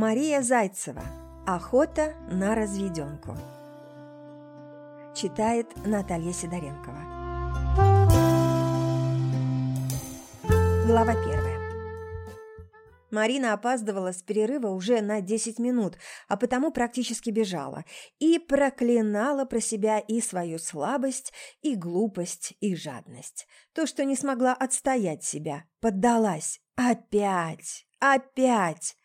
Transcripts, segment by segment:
Мария Зайцева. Охота на разведенку. Читает Наталья Сидоренкова. Глава первая. Марина опаздывала с перерыва уже на 10 минут, а потому практически бежала и проклинала про себя и свою слабость, и глупость, и жадность. То, что не смогла отстоять себя, поддалась. Опять! Опять!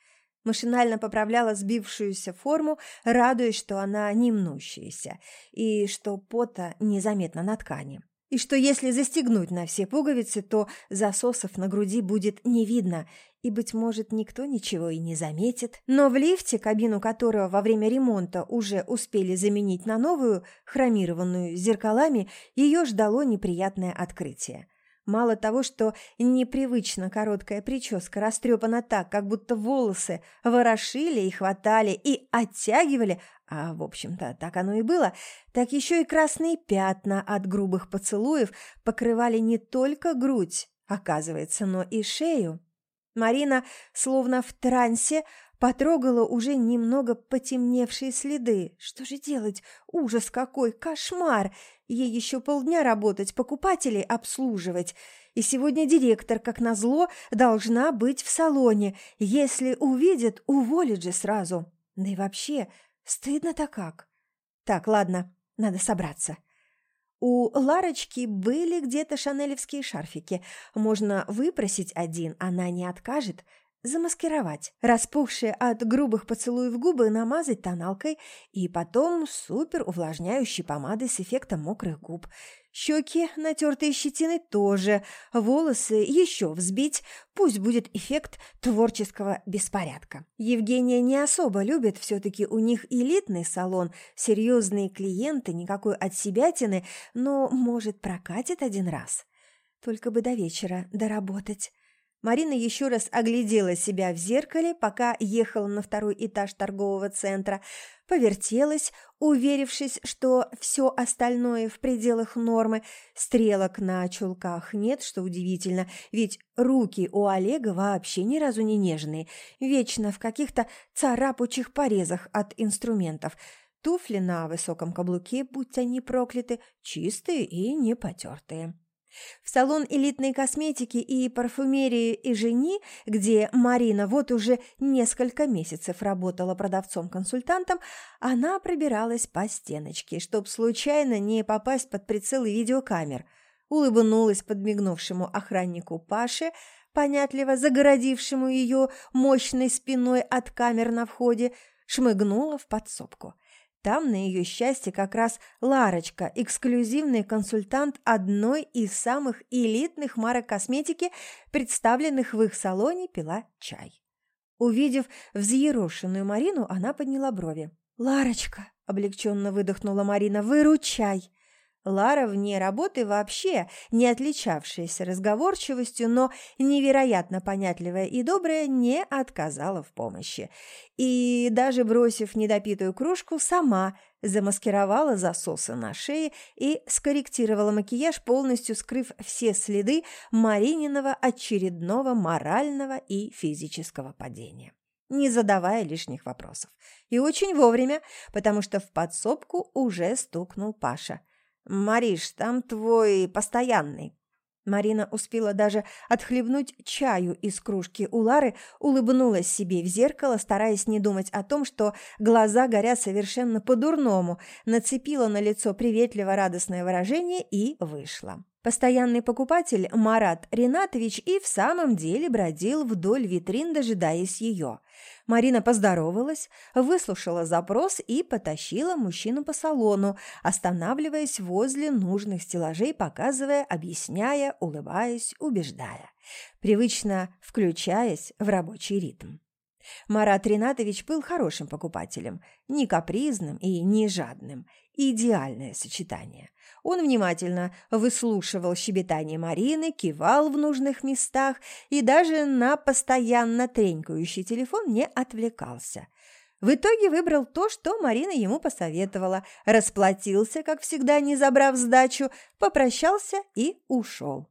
Машинально поправляла сбившуюся форму, радуясь, что она не мнущаяся, и что пота незаметно на ткани. И что если застегнуть на все пуговицы, то засосов на груди будет не видно, и, быть может, никто ничего и не заметит. Но в лифте, кабину которого во время ремонта уже успели заменить на новую, хромированную зеркалами, ее ждало неприятное открытие. Мало того, что непривычно короткая прическа растрепана так, как будто волосы ворошили и хватали, и оттягивали, а, в общем-то, так оно и было, так еще и красные пятна от грубых поцелуев покрывали не только грудь, оказывается, но и шею. Марина, словно в трансе, потрогала уже немного потемневшие следы. Что же делать? Ужас какой! Кошмар! Ей еще полдня работать, покупателей обслуживать. И сегодня директор, как назло, должна быть в салоне. Если увидит, уволит же сразу. Да и вообще, стыдно-то как. Так, ладно, надо собраться. У Ларочки были где-то шанелевские шарфики. Можно выпросить один, она не откажет. Замаскировать. Распухшие от грубых поцелуев губы намазать тоналкой и потом супер увлажняющей помадой с эффектом мокрых губ. Щеки, натертые щетиной, тоже. Волосы еще взбить. Пусть будет эффект творческого беспорядка. Евгения не особо любит, все-таки у них элитный салон, серьезные клиенты, никакой отсебятины, но, может, прокатит один раз. Только бы до вечера доработать. Марина еще раз оглядела себя в зеркале, пока ехала на второй этаж торгового центра, повертелась, уверившись, что все остальное в пределах нормы, стрелок на чулках нет, что удивительно, ведь руки у Олега вообще ни разу не нежные, вечно в каких-то царапучих порезах от инструментов – Туфли на высоком каблуке, будь они прокляты, чистые и не потертые. В салон элитной косметики и парфюмерии и жени, где Марина вот уже несколько месяцев работала продавцом-консультантом, она пробиралась по стеночке, чтоб случайно не попасть под прицелы видеокамер. Улыбнулась подмигнувшему охраннику Паше, понятливо загородившему ее мощной спиной от камер на входе, шмыгнула в подсобку – там, на ее счастье, как раз Ларочка, эксклюзивный консультант одной из самых элитных марок косметики, представленных в их салоне, пила чай. Увидев взъерошенную Марину, она подняла брови. «Ларочка!» – облегченно выдохнула Марина. «Выручай!» Лара вне работы вообще не отличавшаяся разговорчивостью, но невероятно понятливая и добрая, не отказала в помощи. И даже бросив недопитую кружку, сама замаскировала засосы на шее и скорректировала макияж, полностью скрыв все следы Марининого очередного морального и физического падения не задавая лишних вопросов. И очень вовремя, потому что в подсобку уже стукнул Паша – «Мариш, там твой постоянный». Марина успела даже отхлебнуть чаю из кружки у Лары, улыбнулась себе в зеркало, стараясь не думать о том, что глаза горят совершенно по-дурному, нацепила на лицо приветливо радостное выражение и вышла. Постоянный покупатель Марат Ринатович и в самом деле бродил вдоль витрин, дожидаясь ее. Марина поздоровалась, выслушала запрос и потащила мужчину по салону, останавливаясь возле нужных стеллажей, показывая, объясняя, улыбаясь, убеждая, привычно включаясь в рабочий ритм. Марат Ринатович был хорошим покупателем, не капризным и не жадным. Идеальное сочетание. Он внимательно выслушивал щебетание Марины, кивал в нужных местах и даже на постоянно тренькающий телефон не отвлекался. В итоге выбрал то, что Марина ему посоветовала, расплатился, как всегда, не забрав сдачу, попрощался и ушел.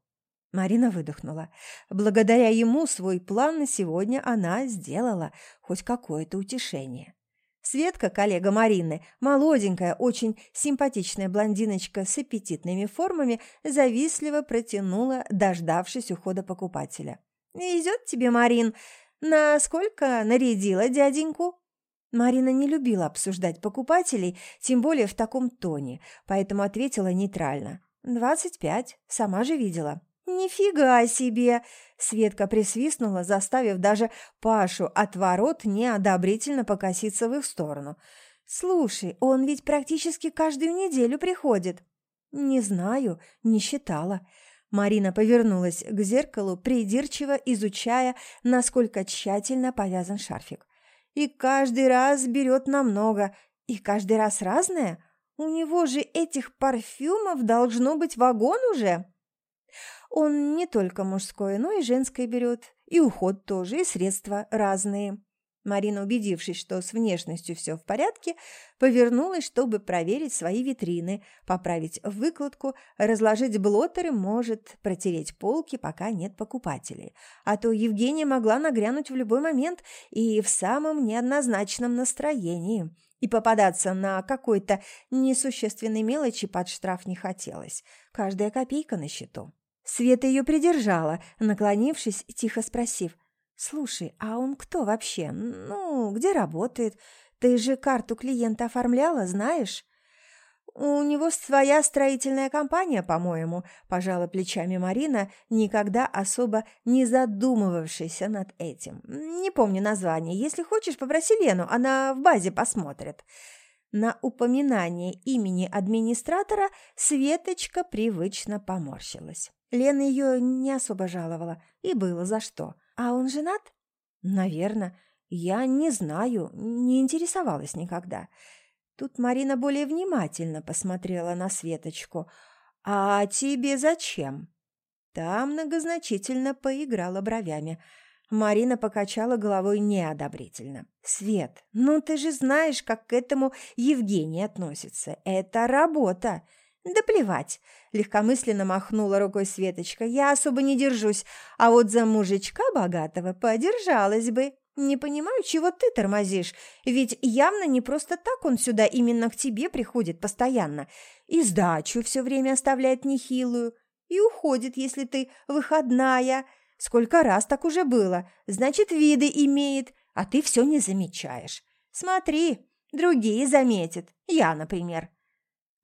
Марина выдохнула. Благодаря ему свой план на сегодня она сделала хоть какое-то утешение. Светка, коллега Марины, молоденькая, очень симпатичная блондиночка с аппетитными формами, завистливо протянула, дождавшись ухода покупателя. «Идет тебе, Марин. Насколько нарядила дяденьку?» Марина не любила обсуждать покупателей, тем более в таком тоне, поэтому ответила нейтрально. «Двадцать пять. Сама же видела». «Нифига себе!» – Светка присвистнула, заставив даже Пашу от ворот неодобрительно покоситься в их сторону. «Слушай, он ведь практически каждую неделю приходит». «Не знаю, не считала». Марина повернулась к зеркалу, придирчиво изучая, насколько тщательно повязан шарфик. «И каждый раз берет намного, и каждый раз разное. У него же этих парфюмов должно быть вагон уже». Он не только мужское, но и женское берет. И уход тоже, и средства разные. Марина, убедившись, что с внешностью все в порядке, повернулась, чтобы проверить свои витрины, поправить выкладку, разложить блотеры, может, протереть полки, пока нет покупателей. А то Евгения могла нагрянуть в любой момент и в самом неоднозначном настроении. И попадаться на какой-то несущественной мелочи под штраф не хотелось. Каждая копейка на счету. Света ее придержала, наклонившись, тихо спросив. «Слушай, а он кто вообще? Ну, где работает? Ты же карту клиента оформляла, знаешь?» «У него своя строительная компания, по-моему», – пожала плечами Марина, никогда особо не задумывавшаяся над этим. «Не помню название. Если хочешь, попроси Лену, она в базе посмотрит». На упоминание имени администратора Светочка привычно поморщилась. Лена ее не особо жаловала, и было за что. А он женат? Наверное. Я не знаю, не интересовалась никогда. Тут Марина более внимательно посмотрела на Светочку. «А тебе зачем?» Та многозначительно поиграла бровями. Марина покачала головой неодобрительно. «Свет, ну ты же знаешь, как к этому Евгений относится. Это работа. «Да плевать!» – легкомысленно махнула рукой Светочка. «Я особо не держусь, а вот за мужичка богатого подержалась бы. Не понимаю, чего ты тормозишь, ведь явно не просто так он сюда именно к тебе приходит постоянно. И сдачу все время оставляет нехилую, и уходит, если ты выходная. Сколько раз так уже было, значит, виды имеет, а ты все не замечаешь. Смотри, другие заметят, я, например».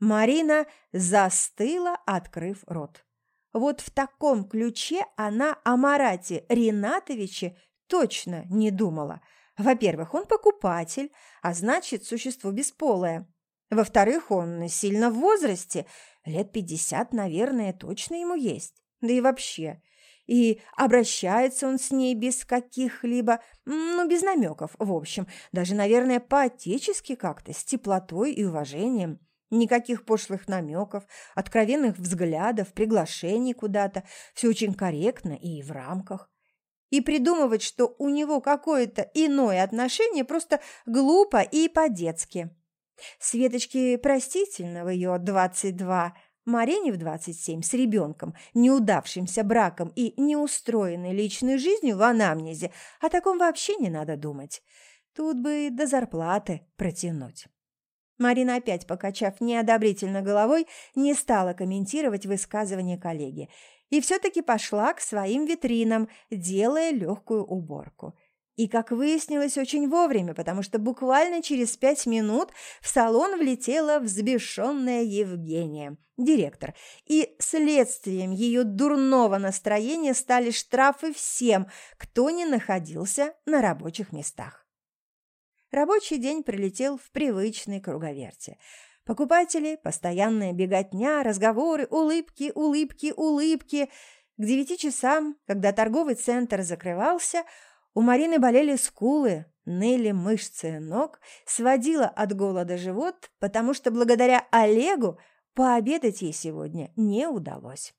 Марина застыла, открыв рот. Вот в таком ключе она о Марате Ринатовиче точно не думала. Во-первых, он покупатель, а значит, существо бесполое. Во-вторых, он сильно в возрасте, лет пятьдесят, наверное, точно ему есть. Да и вообще. И обращается он с ней без каких-либо, ну, без намеков, в общем, даже, наверное, по-отечески как-то, с теплотой и уважением. Никаких пошлых намеков, откровенных взглядов, приглашений куда-то. Все очень корректно и в рамках. И придумывать, что у него какое-то иное отношение, просто глупо и по-детски. Светочке простительно в ее 22, Марине в 27 с ребенком, неудавшимся браком и неустроенной личной жизнью в анамнезе. О таком вообще не надо думать. Тут бы до зарплаты протянуть. Марина, опять покачав неодобрительно головой, не стала комментировать высказывание коллеги и все-таки пошла к своим витринам, делая легкую уборку. И, как выяснилось, очень вовремя, потому что буквально через пять минут в салон влетела взбешенная Евгения, директор, и следствием ее дурного настроения стали штрафы всем, кто не находился на рабочих местах. Рабочий день прилетел в привычной круговерте. Покупатели, постоянная беготня, разговоры, улыбки, улыбки, улыбки. К девяти часам, когда торговый центр закрывался, у Марины болели скулы, ныли мышцы ног, сводила от голода живот, потому что благодаря Олегу пообедать ей сегодня не удалось.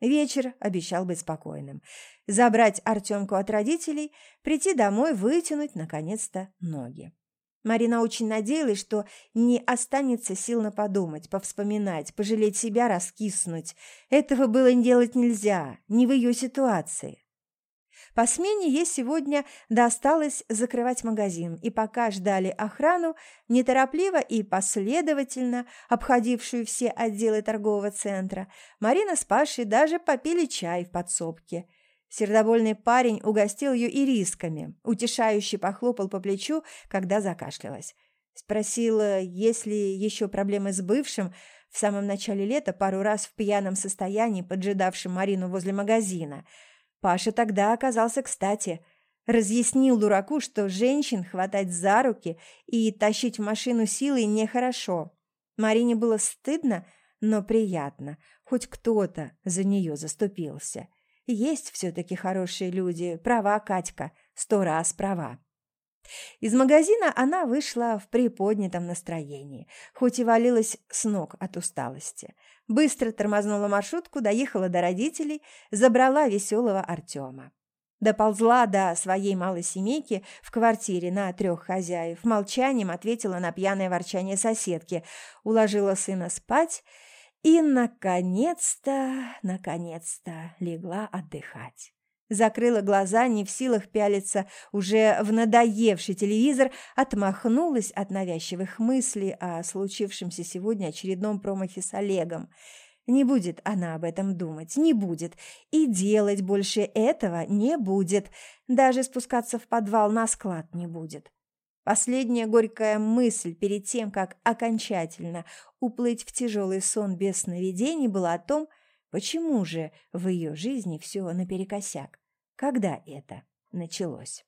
Вечер обещал быть спокойным. Забрать Артемку от родителей, прийти домой, вытянуть, наконец-то, ноги. Марина очень надеялась, что не останется сил на подумать, повспоминать, пожалеть себя, раскиснуть. Этого было делать нельзя, не в ее ситуации. По смене ей сегодня досталось закрывать магазин, и пока ждали охрану, неторопливо и последовательно обходившую все отделы торгового центра, Марина с Пашей даже попили чай в подсобке – Сердобольный парень угостил ее ирисками, утешающе похлопал по плечу, когда закашлялась. Спросила, есть ли еще проблемы с бывшим, в самом начале лета пару раз в пьяном состоянии, поджидавшим Марину возле магазина. Паша тогда оказался кстати. Разъяснил дураку, что женщин хватать за руки и тащить в машину силой нехорошо. Марине было стыдно, но приятно. Хоть кто-то за нее заступился. Есть все-таки хорошие люди. Права, Катька, сто раз права. Из магазина она вышла в приподнятом настроении, хоть и валилась с ног от усталости. Быстро тормознула маршрутку, доехала до родителей, забрала веселого Артема. Доползла до своей малой семейки в квартире на трех хозяев, молчанием ответила на пьяное ворчание соседки, уложила сына спать и, наконец-то, наконец-то легла отдыхать. Закрыла глаза, не в силах пялиться уже в надоевший телевизор, отмахнулась от навязчивых мыслей о случившемся сегодня очередном промахе с Олегом. Не будет она об этом думать, не будет. И делать больше этого не будет. Даже спускаться в подвал на склад не будет. Последняя горькая мысль перед тем, как окончательно уплыть в тяжелый сон без сновидений, была о том, почему же в ее жизни все наперекосяк. Когда это началось?